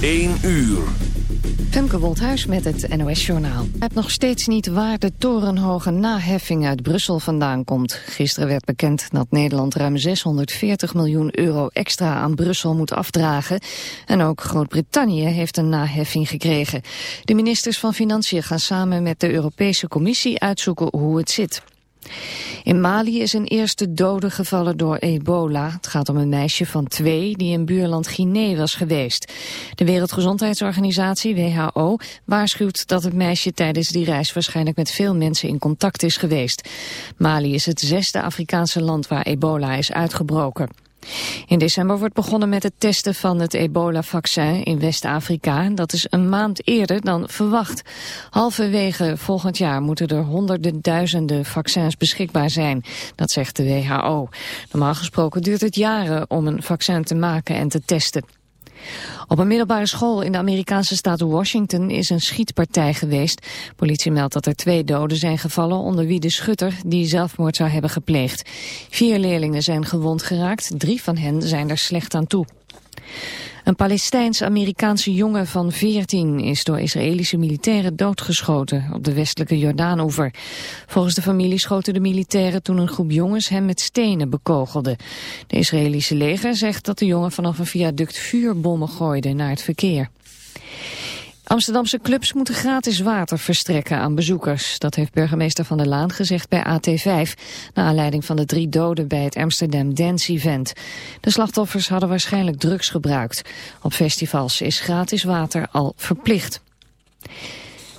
1 uur. Femke Woldhuis met het NOS Journaal. Hij hebt nog steeds niet waar de torenhoge naheffing uit Brussel vandaan komt. Gisteren werd bekend dat Nederland ruim 640 miljoen euro extra aan Brussel moet afdragen. En ook Groot-Brittannië heeft een naheffing gekregen. De ministers van Financiën gaan samen met de Europese Commissie uitzoeken hoe het zit. In Mali is een eerste dode gevallen door ebola. Het gaat om een meisje van twee die in buurland Guinea was geweest. De Wereldgezondheidsorganisatie, WHO, waarschuwt dat het meisje tijdens die reis waarschijnlijk met veel mensen in contact is geweest. Mali is het zesde Afrikaanse land waar ebola is uitgebroken. In december wordt begonnen met het testen van het ebola-vaccin in West-Afrika. Dat is een maand eerder dan verwacht. Halverwege volgend jaar moeten er honderden duizenden vaccins beschikbaar zijn. Dat zegt de WHO. Normaal gesproken duurt het jaren om een vaccin te maken en te testen. Op een middelbare school in de Amerikaanse staat Washington is een schietpartij geweest. Politie meldt dat er twee doden zijn gevallen onder wie de schutter die zelfmoord zou hebben gepleegd. Vier leerlingen zijn gewond geraakt, drie van hen zijn er slecht aan toe. Een Palestijns-Amerikaanse jongen van 14 is door Israëlische militairen doodgeschoten op de westelijke Jordaanoever. Volgens de familie schoten de militairen toen een groep jongens hem met stenen bekogelde. De Israëlische leger zegt dat de jongen vanaf een viaduct vuurbommen gooide naar het verkeer. Amsterdamse clubs moeten gratis water verstrekken aan bezoekers. Dat heeft burgemeester Van der Laan gezegd bij AT5... na aanleiding van de drie doden bij het Amsterdam Dance Event. De slachtoffers hadden waarschijnlijk drugs gebruikt. Op festivals is gratis water al verplicht.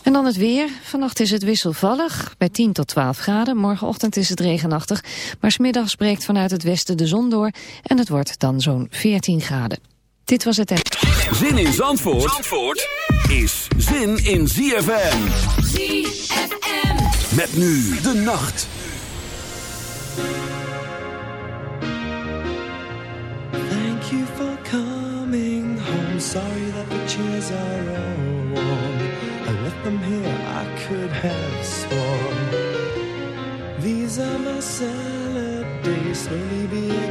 En dan het weer. Vannacht is het wisselvallig, bij 10 tot 12 graden. Morgenochtend is het regenachtig, maar smiddags breekt vanuit het westen de zon door... en het wordt dan zo'n 14 graden. Dit was het... Zin in Zandvoort, Zandvoort is zin in ZFM. ZFM. Met nu de nacht. Thank you for coming home. Sorry that the chairs are all warm. I left them here, I could have sworn. These are my salad days, slowly being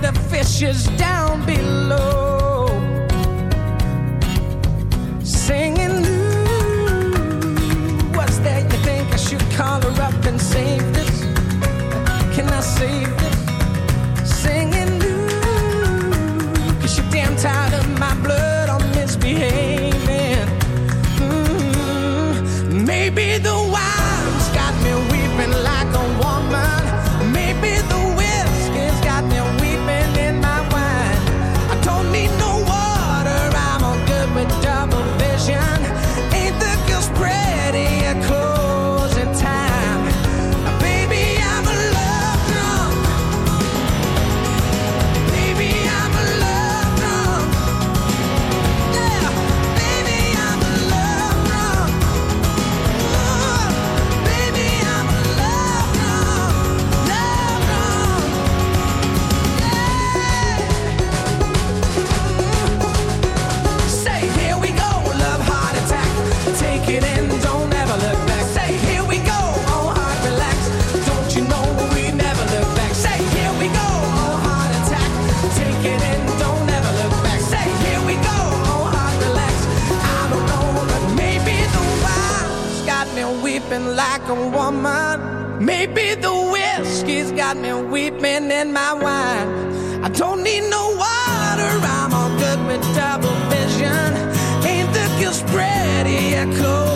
the fishes down below. Singing Lou, what's that you think I should call her up and save this? Can I save a woman. Maybe the whiskey's got me weeping in my wine. I don't need no water, I'm all good with double vision. Ain't the girl spread I cool.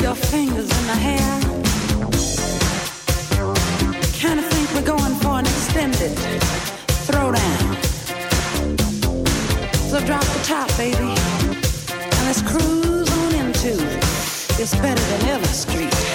your fingers in my hair. Kinda think we're going for an extended throwdown. So drop the top, baby, and let's cruise on into. Better than Street.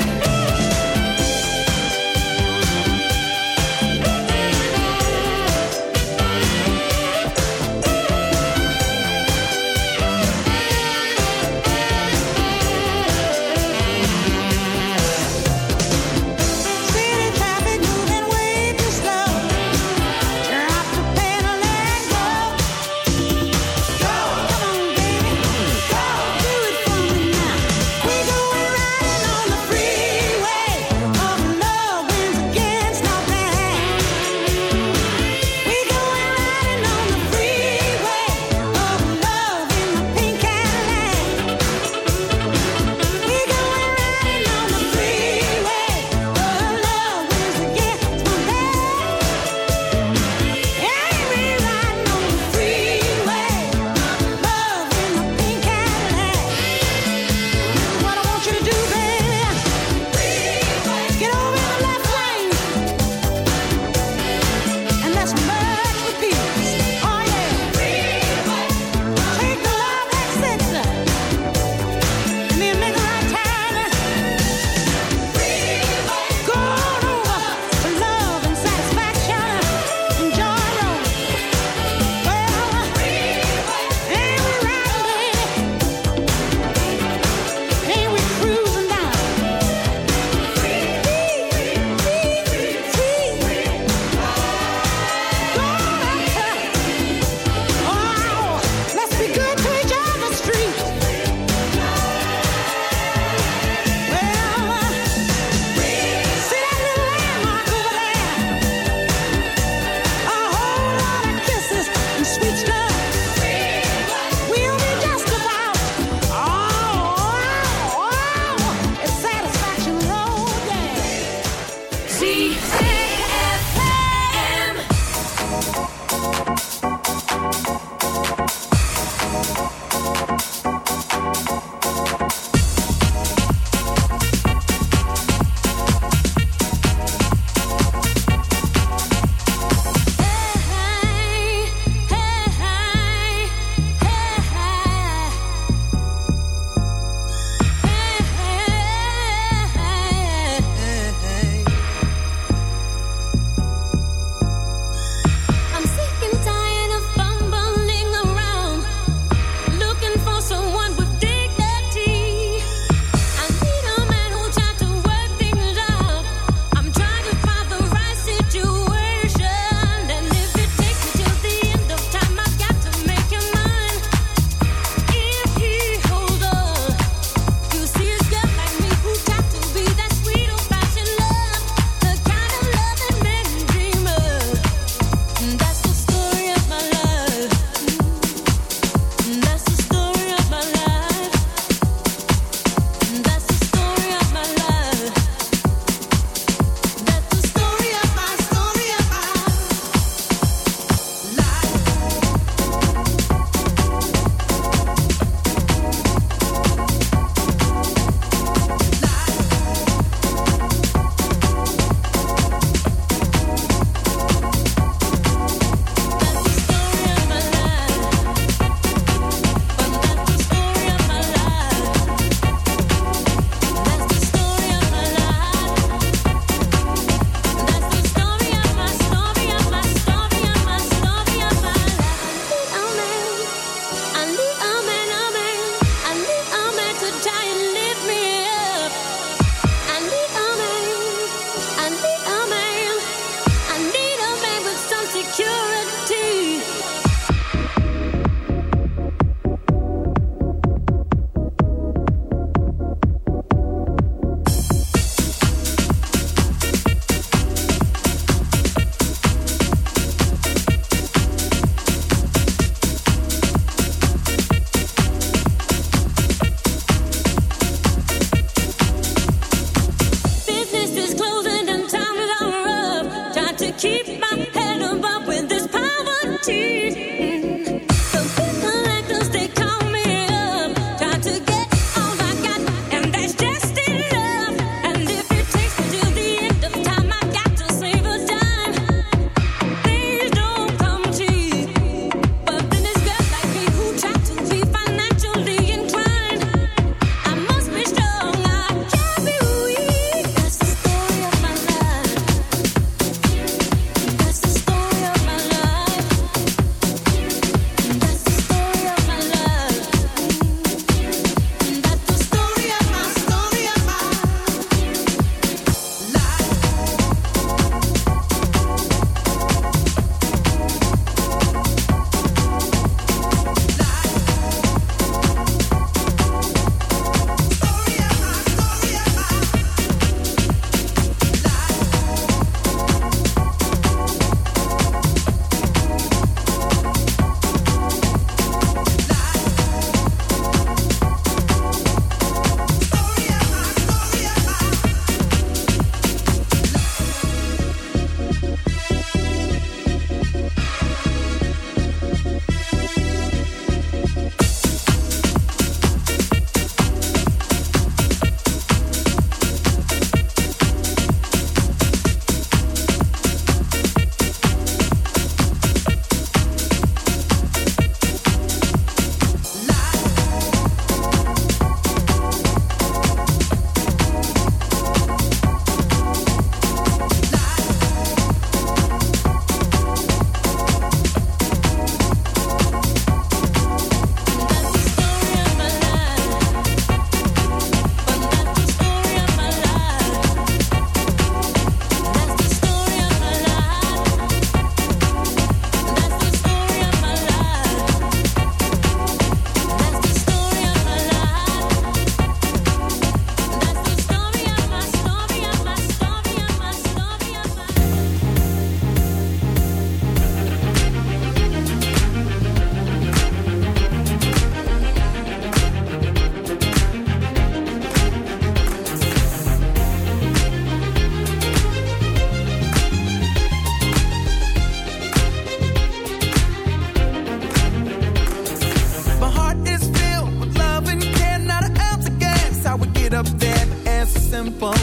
it up there as simple.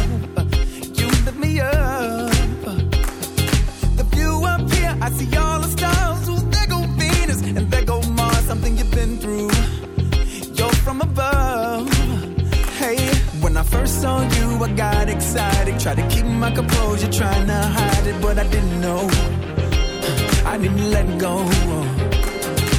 You lift me up. The view up here, I see all the stars. Ooh, there go Venus and there go Mars. Something you've been through. You're from above. Hey, when I first saw you, I got excited. Tried to keep my composure, trying to hide it, but I didn't know. I didn't let go.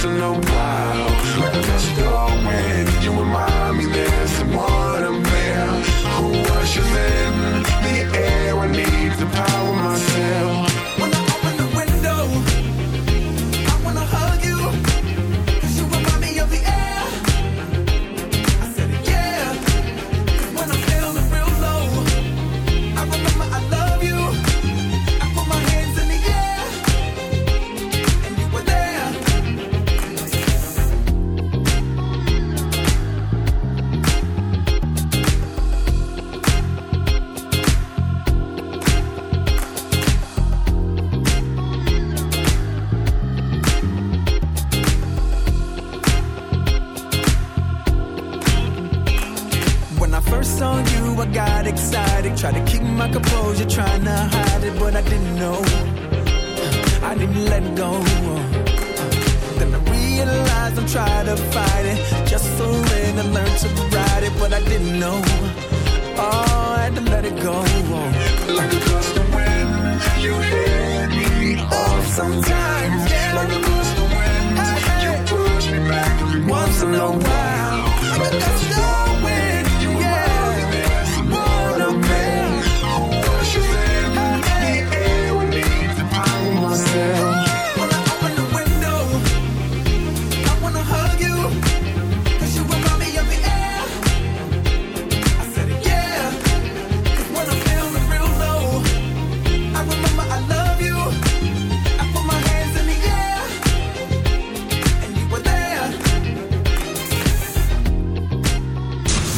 to why.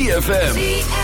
ZFM.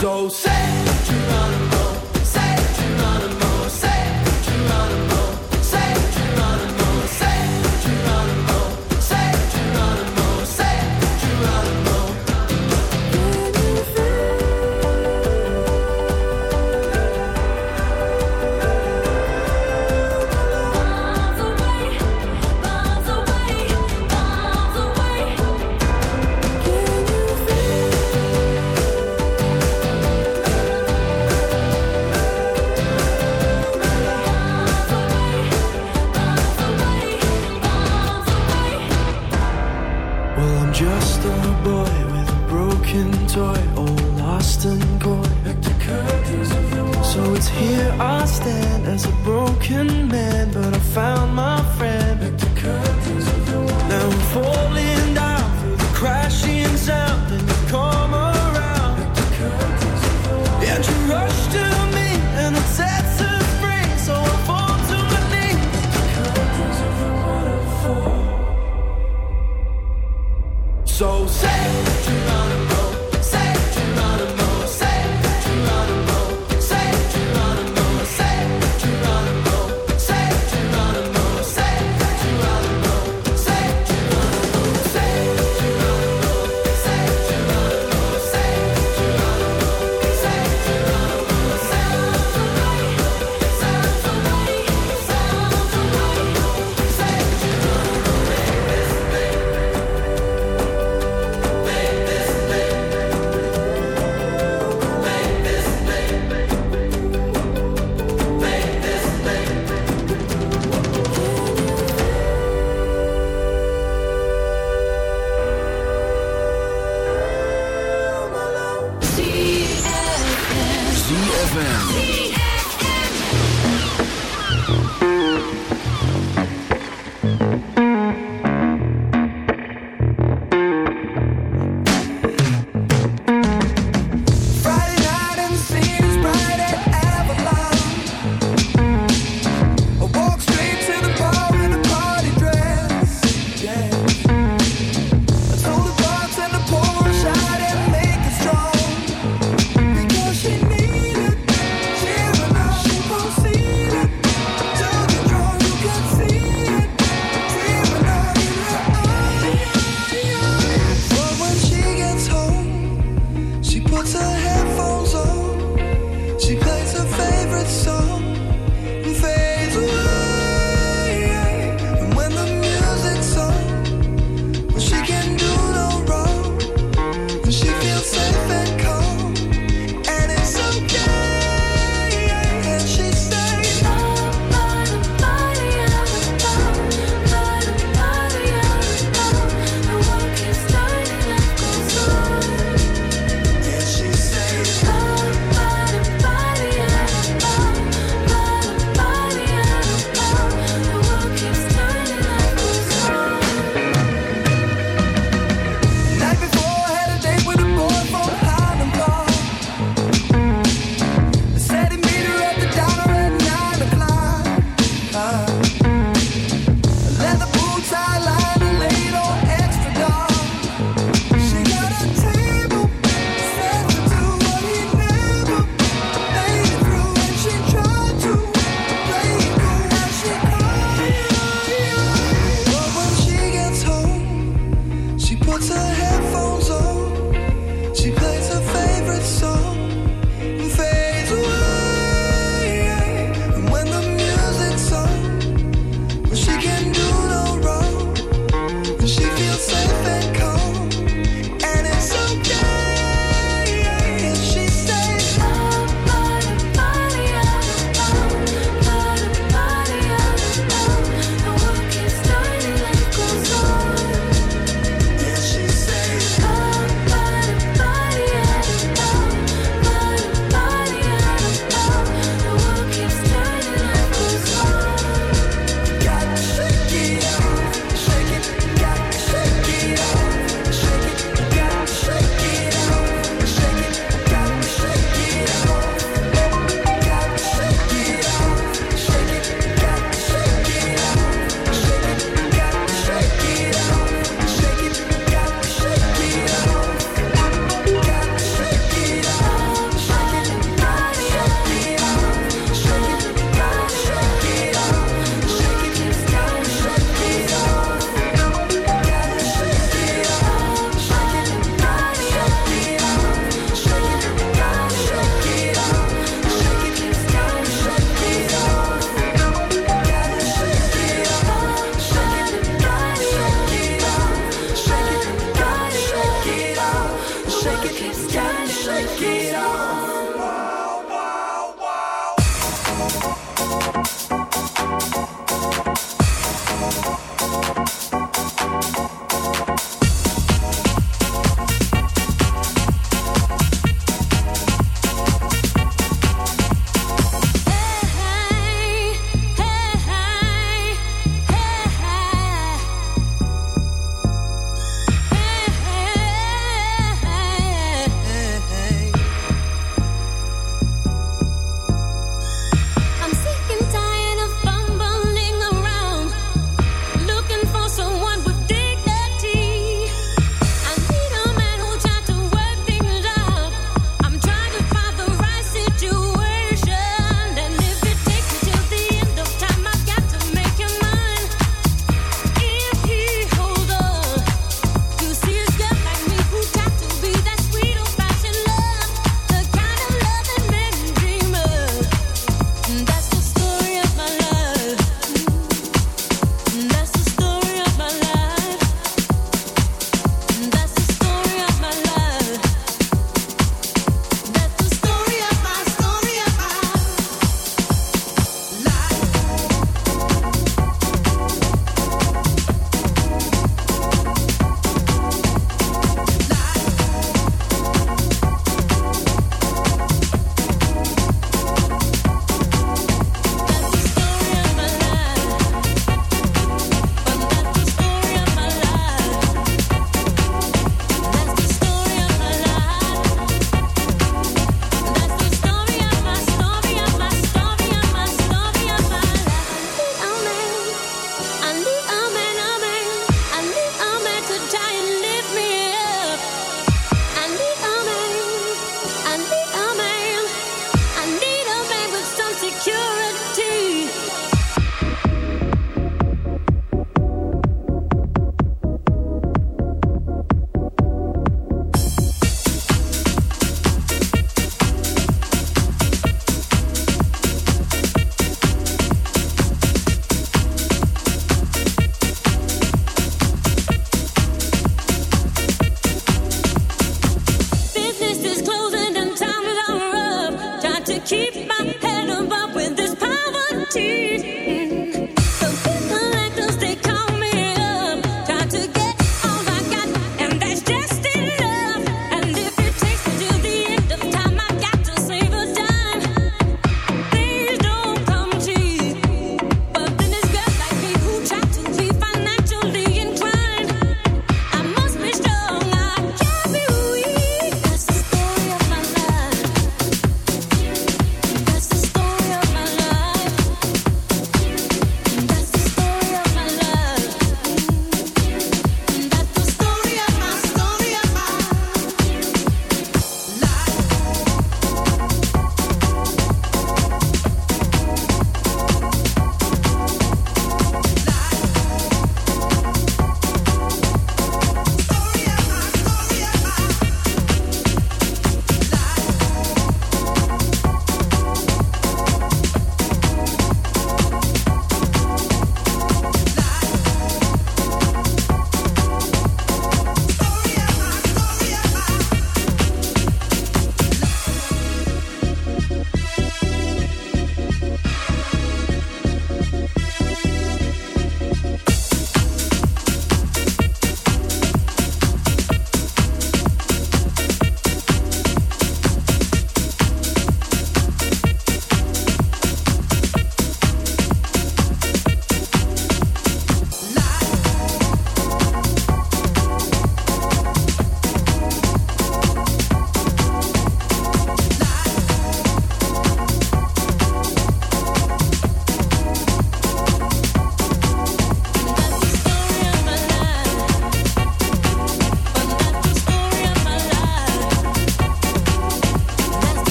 So say